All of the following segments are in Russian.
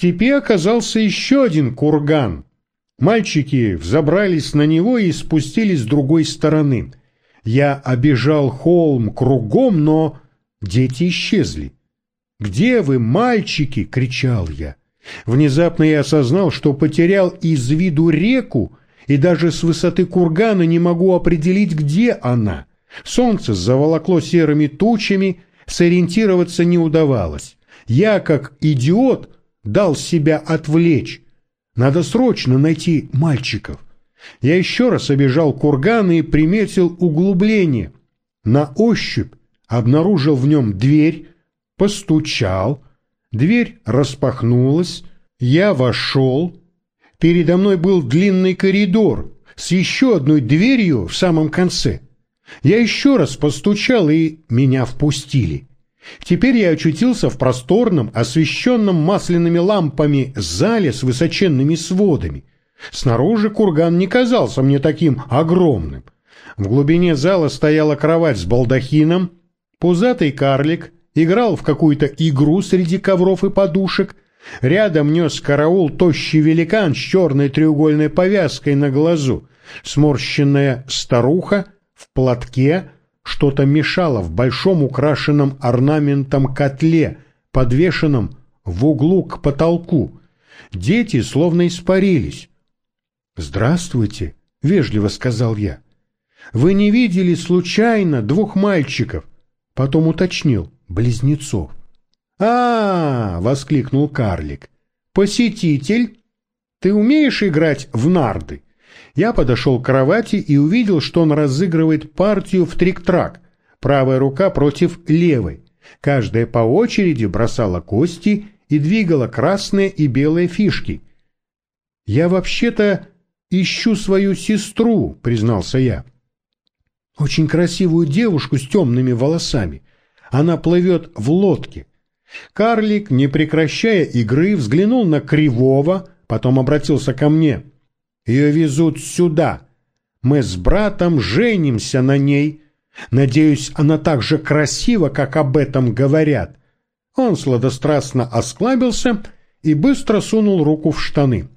степи оказался еще один курган. Мальчики взобрались на него и спустились с другой стороны. Я обежал холм кругом, но дети исчезли. «Где вы, мальчики?» — кричал я. Внезапно я осознал, что потерял из виду реку, и даже с высоты кургана не могу определить, где она. Солнце заволокло серыми тучами, сориентироваться не удавалось. Я, как идиот, дал себя отвлечь. Надо срочно найти мальчиков. Я еще раз обежал курган и приметил углубление. На ощупь обнаружил в нем дверь, постучал, дверь распахнулась, я вошел. Передо мной был длинный коридор с еще одной дверью в самом конце. Я еще раз постучал, и меня впустили. Теперь я очутился в просторном, освещенном масляными лампами зале с высоченными сводами. Снаружи курган не казался мне таким огромным. В глубине зала стояла кровать с балдахином, пузатый карлик играл в какую-то игру среди ковров и подушек, рядом нес караул тощий великан с черной треугольной повязкой на глазу, сморщенная старуха в платке, что-то мешало в большом украшенном орнаментом котле, подвешенном в углу к потолку. Дети словно испарились. «Здравствуйте», — вежливо сказал я. «Вы не видели случайно двух мальчиков?» Потом уточнил близнецов. а, -а, -а воскликнул карлик. «Посетитель? Ты умеешь играть в нарды?» Я подошел к кровати и увидел, что он разыгрывает партию в трик-трак, правая рука против левой. Каждая по очереди бросала кости и двигала красные и белые фишки. «Я вообще-то ищу свою сестру», — признался я. «Очень красивую девушку с темными волосами. Она плывет в лодке. Карлик, не прекращая игры, взглянул на Кривого, потом обратился ко мне. «Ее везут сюда. Мы с братом женимся на ней. Надеюсь, она так же красива, как об этом говорят». Он сладострастно осклабился и быстро сунул руку в штаны.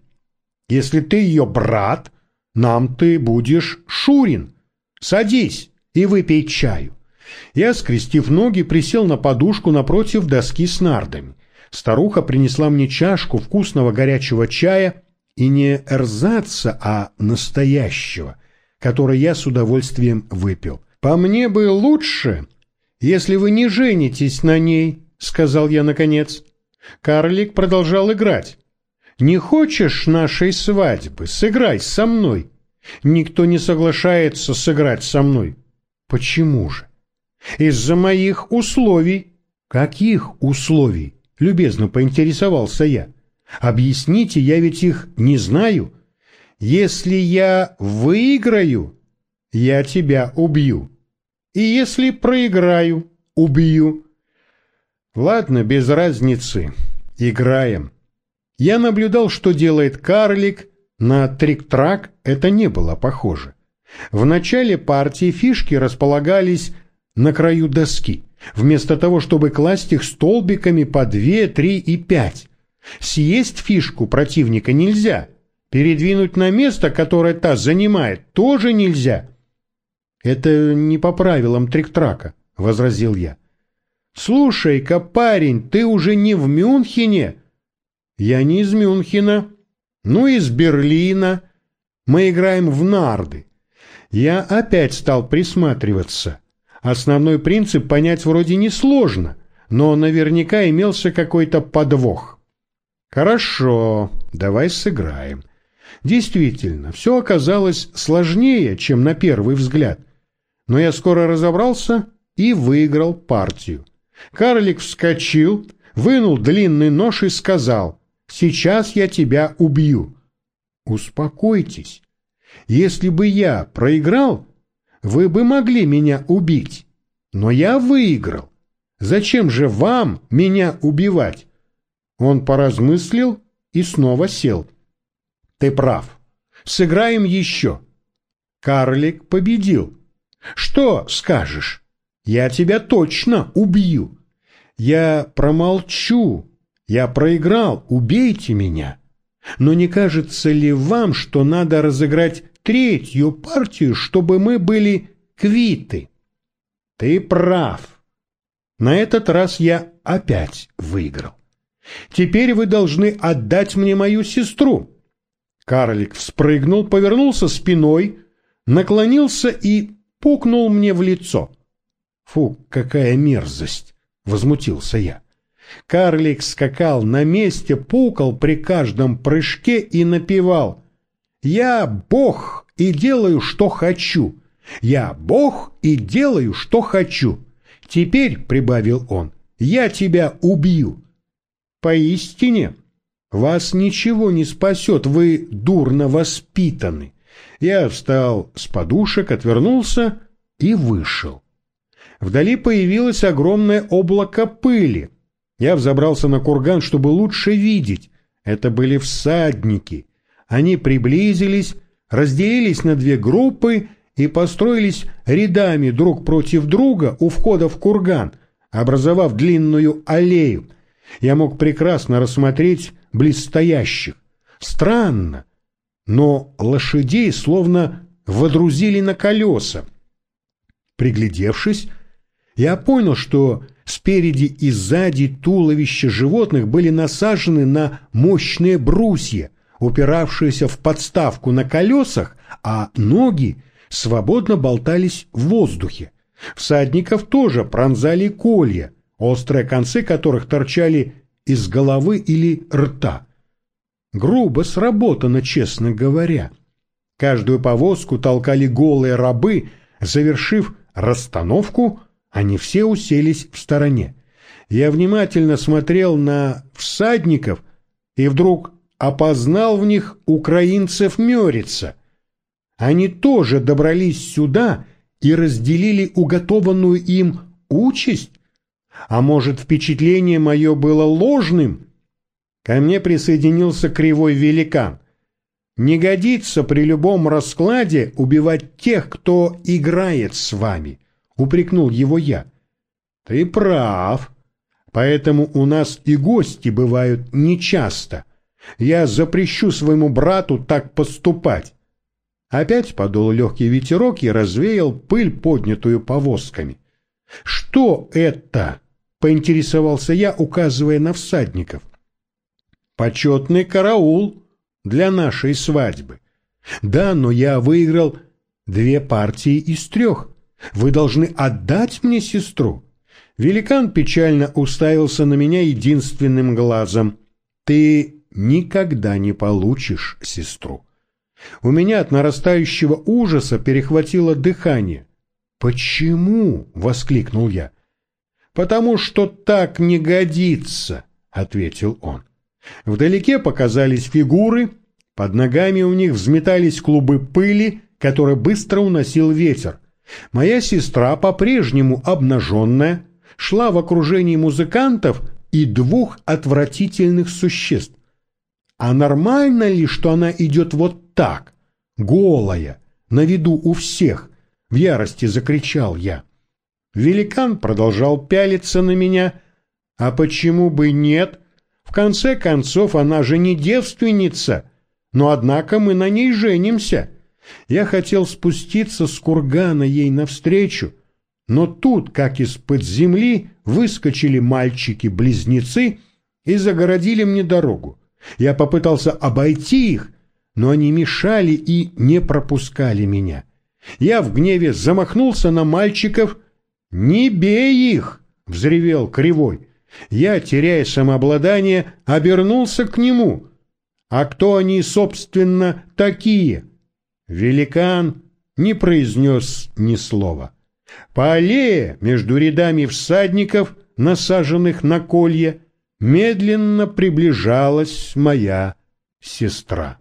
«Если ты ее брат, нам ты будешь Шурин. Садись и выпей чаю». Я, скрестив ноги, присел на подушку напротив доски с нардами. Старуха принесла мне чашку вкусного горячего чая, и не эрзаца, а настоящего, который я с удовольствием выпил. «По мне бы лучше, если вы не женитесь на ней», — сказал я наконец. Карлик продолжал играть. «Не хочешь нашей свадьбы? Сыграй со мной». Никто не соглашается сыграть со мной. Почему же? Из-за моих условий. Каких условий? Любезно поинтересовался я. Объясните, я ведь их не знаю. Если я выиграю, я тебя убью. И если проиграю, убью. Ладно, без разницы. Играем. Я наблюдал, что делает карлик. На трик-трак это не было похоже. В начале партии фишки располагались на краю доски, вместо того, чтобы класть их столбиками по две, три и пять. Съесть фишку противника нельзя, передвинуть на место, которое та занимает, тоже нельзя. Это не по правилам трик-трака, возразил я. Слушай-ка, парень, ты уже не в Мюнхене? Я не из Мюнхена, ну из Берлина. Мы играем в нарды. Я опять стал присматриваться. Основной принцип понять вроде несложно, но наверняка имелся какой-то подвох. Хорошо, давай сыграем. Действительно, все оказалось сложнее, чем на первый взгляд. Но я скоро разобрался и выиграл партию. Карлик вскочил, вынул длинный нож и сказал, «Сейчас я тебя убью». Успокойтесь. Если бы я проиграл, вы бы могли меня убить, но я выиграл. Зачем же вам меня убивать? Он поразмыслил и снова сел. Ты прав. Сыграем еще. Карлик победил. Что скажешь? Я тебя точно убью. Я промолчу. Я проиграл, убейте меня. Но не кажется ли вам, что надо разыграть третью партию, чтобы мы были квиты? Ты прав. На этот раз я опять выиграл. Теперь вы должны отдать мне мою сестру. Карлик вспрыгнул, повернулся спиной, наклонился и пукнул мне в лицо. Фу, какая мерзость! Возмутился я. Карлик скакал на месте, пукал при каждом прыжке и напевал. «Я бог и делаю, что хочу. Я бог и делаю, что хочу. Теперь, — прибавил он, — я тебя убью». Поистине, вас ничего не спасет, вы дурно воспитаны. Я встал с подушек, отвернулся и вышел. Вдали появилось огромное облако пыли. Я взобрался на курган, чтобы лучше видеть. Это были всадники. Они приблизились, разделились на две группы и построились рядами друг против друга у входа в курган, образовав длинную аллею. Я мог прекрасно рассмотреть близстоящих. Странно, но лошадей словно водрузили на колеса. Приглядевшись, я понял, что спереди и сзади туловища животных были насажены на мощные брусья, упиравшиеся в подставку на колесах, а ноги свободно болтались в воздухе. Всадников тоже пронзали колья, острые концы которых торчали из головы или рта. Грубо сработано, честно говоря. Каждую повозку толкали голые рабы, завершив расстановку, они все уселись в стороне. Я внимательно смотрел на всадников и вдруг опознал в них украинцев Мёрица. Они тоже добрались сюда и разделили уготованную им участь? А может, впечатление мое было ложным? Ко мне присоединился кривой великан. Не годится при любом раскладе убивать тех, кто играет с вами, упрекнул его я. Ты прав. Поэтому у нас и гости бывают нечасто. Я запрещу своему брату так поступать. Опять подул легкий ветерок и развеял пыль, поднятую повозками. «Что это?» — поинтересовался я, указывая на всадников. «Почетный караул для нашей свадьбы. Да, но я выиграл две партии из трех. Вы должны отдать мне сестру». Великан печально уставился на меня единственным глазом. «Ты никогда не получишь сестру». У меня от нарастающего ужаса перехватило дыхание. «Почему?» — воскликнул я. «Потому что так не годится», — ответил он. Вдалеке показались фигуры, под ногами у них взметались клубы пыли, которые быстро уносил ветер. Моя сестра, по-прежнему обнаженная, шла в окружении музыкантов и двух отвратительных существ. А нормально ли, что она идет вот так, голая, на виду у всех? В ярости закричал я. Великан продолжал пялиться на меня. А почему бы нет? В конце концов, она же не девственница. Но однако мы на ней женимся. Я хотел спуститься с кургана ей навстречу, но тут, как из-под земли, выскочили мальчики-близнецы и загородили мне дорогу. Я попытался обойти их, но они мешали и не пропускали меня. Я в гневе замахнулся на мальчиков. «Не бей их!» — взревел Кривой. Я, теряя самообладание, обернулся к нему. «А кто они, собственно, такие?» Великан не произнес ни слова. По аллее между рядами всадников, насаженных на колья, медленно приближалась моя сестра.